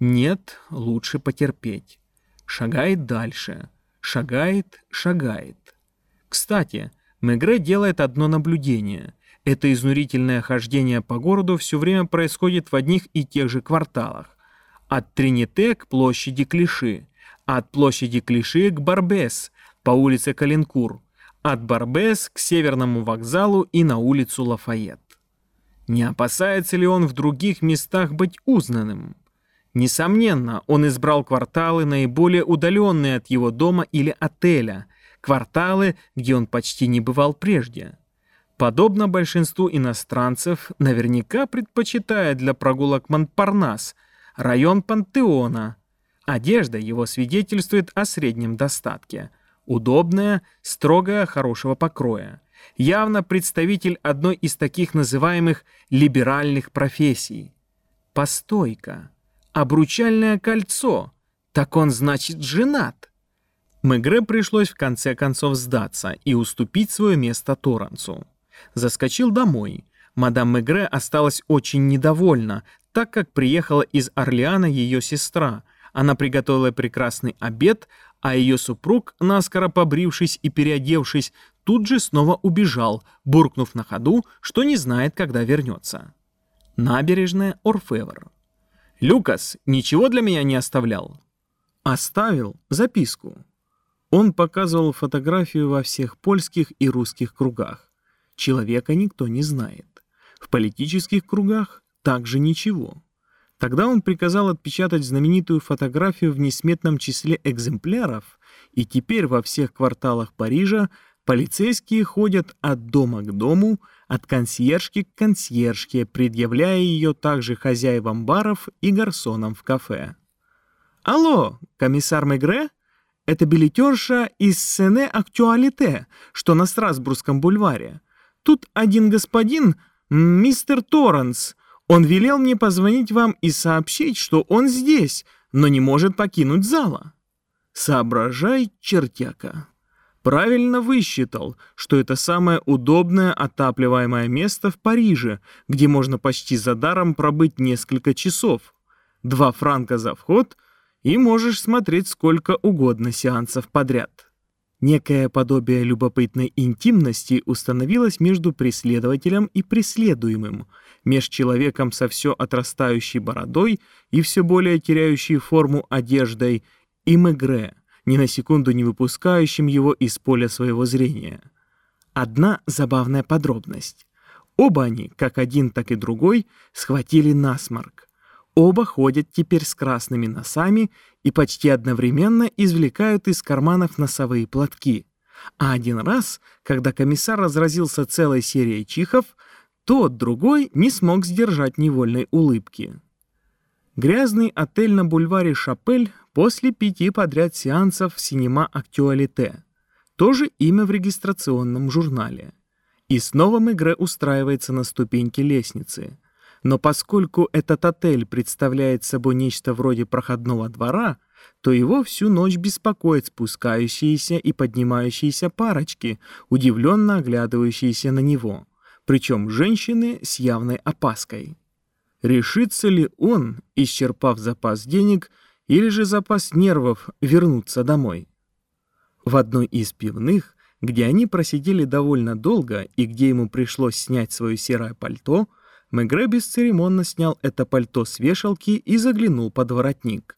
Нет, лучше потерпеть. Шагает дальше. Шагает, шагает. Кстати, Мегре делает одно наблюдение. Это изнурительное хождение по городу все время происходит в одних и тех же кварталах. От Трините к площади Клиши, от площади Клиши к Барбес, по улице Калинкур, от Барбес к Северному вокзалу и на улицу Лафайет. Не опасается ли он в других местах быть узнанным? Несомненно, он избрал кварталы, наиболее удаленные от его дома или отеля, кварталы, где он почти не бывал прежде. Подобно большинству иностранцев, наверняка предпочитает для прогулок Монпарнас, район Пантеона. Одежда его свидетельствует о среднем достатке. Удобная, строгая, хорошего покроя. Явно представитель одной из таких называемых либеральных профессий. Постойка. Обручальное кольцо. Так он, значит, женат. Мегре пришлось в конце концов сдаться и уступить свое место Торренсу. Заскочил домой. Мадам Мегре осталась очень недовольна, так как приехала из Орлеана ее сестра. Она приготовила прекрасный обед, а ее супруг, наскоро побрившись и переодевшись, тут же снова убежал, буркнув на ходу, что не знает, когда вернется. Набережная Орфевр. «Люкас ничего для меня не оставлял?» «Оставил записку». Он показывал фотографию во всех польских и русских кругах. Человека никто не знает. В политических кругах также ничего. Тогда он приказал отпечатать знаменитую фотографию в несметном числе экземпляров, и теперь во всех кварталах Парижа полицейские ходят от дома к дому, от консьержки к консьержке, предъявляя ее также хозяевам баров и гарсонам в кафе. «Алло, комиссар Мегре? Это билетерша из Сене Актуалите, что на Страсбургском бульваре. Тут один господин, мистер Торренс, он велел мне позвонить вам и сообщить, что он здесь, но не может покинуть зала. Соображай, чертяка. Правильно высчитал, что это самое удобное отапливаемое место в Париже, где можно почти за даром пробыть несколько часов. Два франка за вход, и можешь смотреть сколько угодно сеансов подряд. Некое подобие любопытной интимности установилось между преследователем и преследуемым, меж человеком со все отрастающей бородой и все более теряющей форму одеждой, и Мегре, ни на секунду не выпускающим его из поля своего зрения. Одна забавная подробность. Оба они, как один, так и другой, схватили насморк. Оба ходят теперь с красными носами и почти одновременно извлекают из карманов носовые платки. А один раз, когда комиссар разразился целой серией чихов, тот другой не смог сдержать невольной улыбки. Грязный отель на бульваре Шапель после пяти подряд сеансов в синема Актуалите. Тоже имя в регистрационном журнале. И снова Мегре устраивается на ступеньке лестницы. Но поскольку этот отель представляет собой нечто вроде проходного двора, то его всю ночь беспокоят спускающиеся и поднимающиеся парочки, удивленно оглядывающиеся на него, причем женщины с явной опаской. Решится ли он, исчерпав запас денег, или же запас нервов, вернуться домой? В одной из пивных, где они просидели довольно долго и где ему пришлось снять свое серое пальто, Мегре бесцеремонно снял это пальто с вешалки и заглянул под воротник.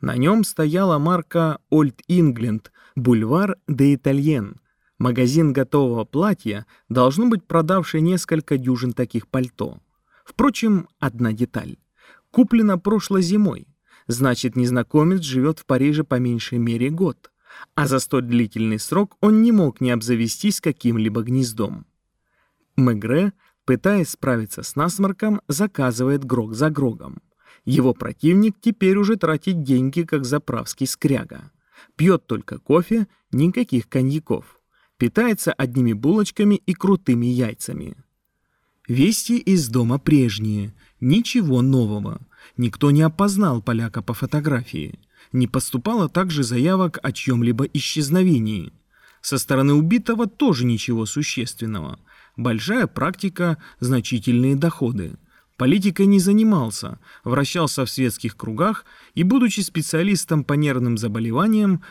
На нем стояла марка «Ольд Ингленд», бульвар «Де Итальен», магазин готового платья, должно быть продавший несколько дюжин таких пальто. Впрочем, одна деталь. Куплено прошлой зимой. Значит, незнакомец живет в Париже по меньшей мере год. А за столь длительный срок он не мог не обзавестись каким-либо гнездом. Мегре Пытаясь справиться с насморком, заказывает грог за грогом. Его противник теперь уже тратит деньги, как заправский скряга. Пьет только кофе, никаких коньяков. Питается одними булочками и крутыми яйцами. Вести из дома прежние, ничего нового. Никто не опознал поляка по фотографии. Не поступало также заявок о чьем-либо исчезновении. Со стороны убитого тоже ничего существенного – большая практика, значительные доходы. Политикой не занимался, вращался в светских кругах и, будучи специалистом по нервным заболеваниям,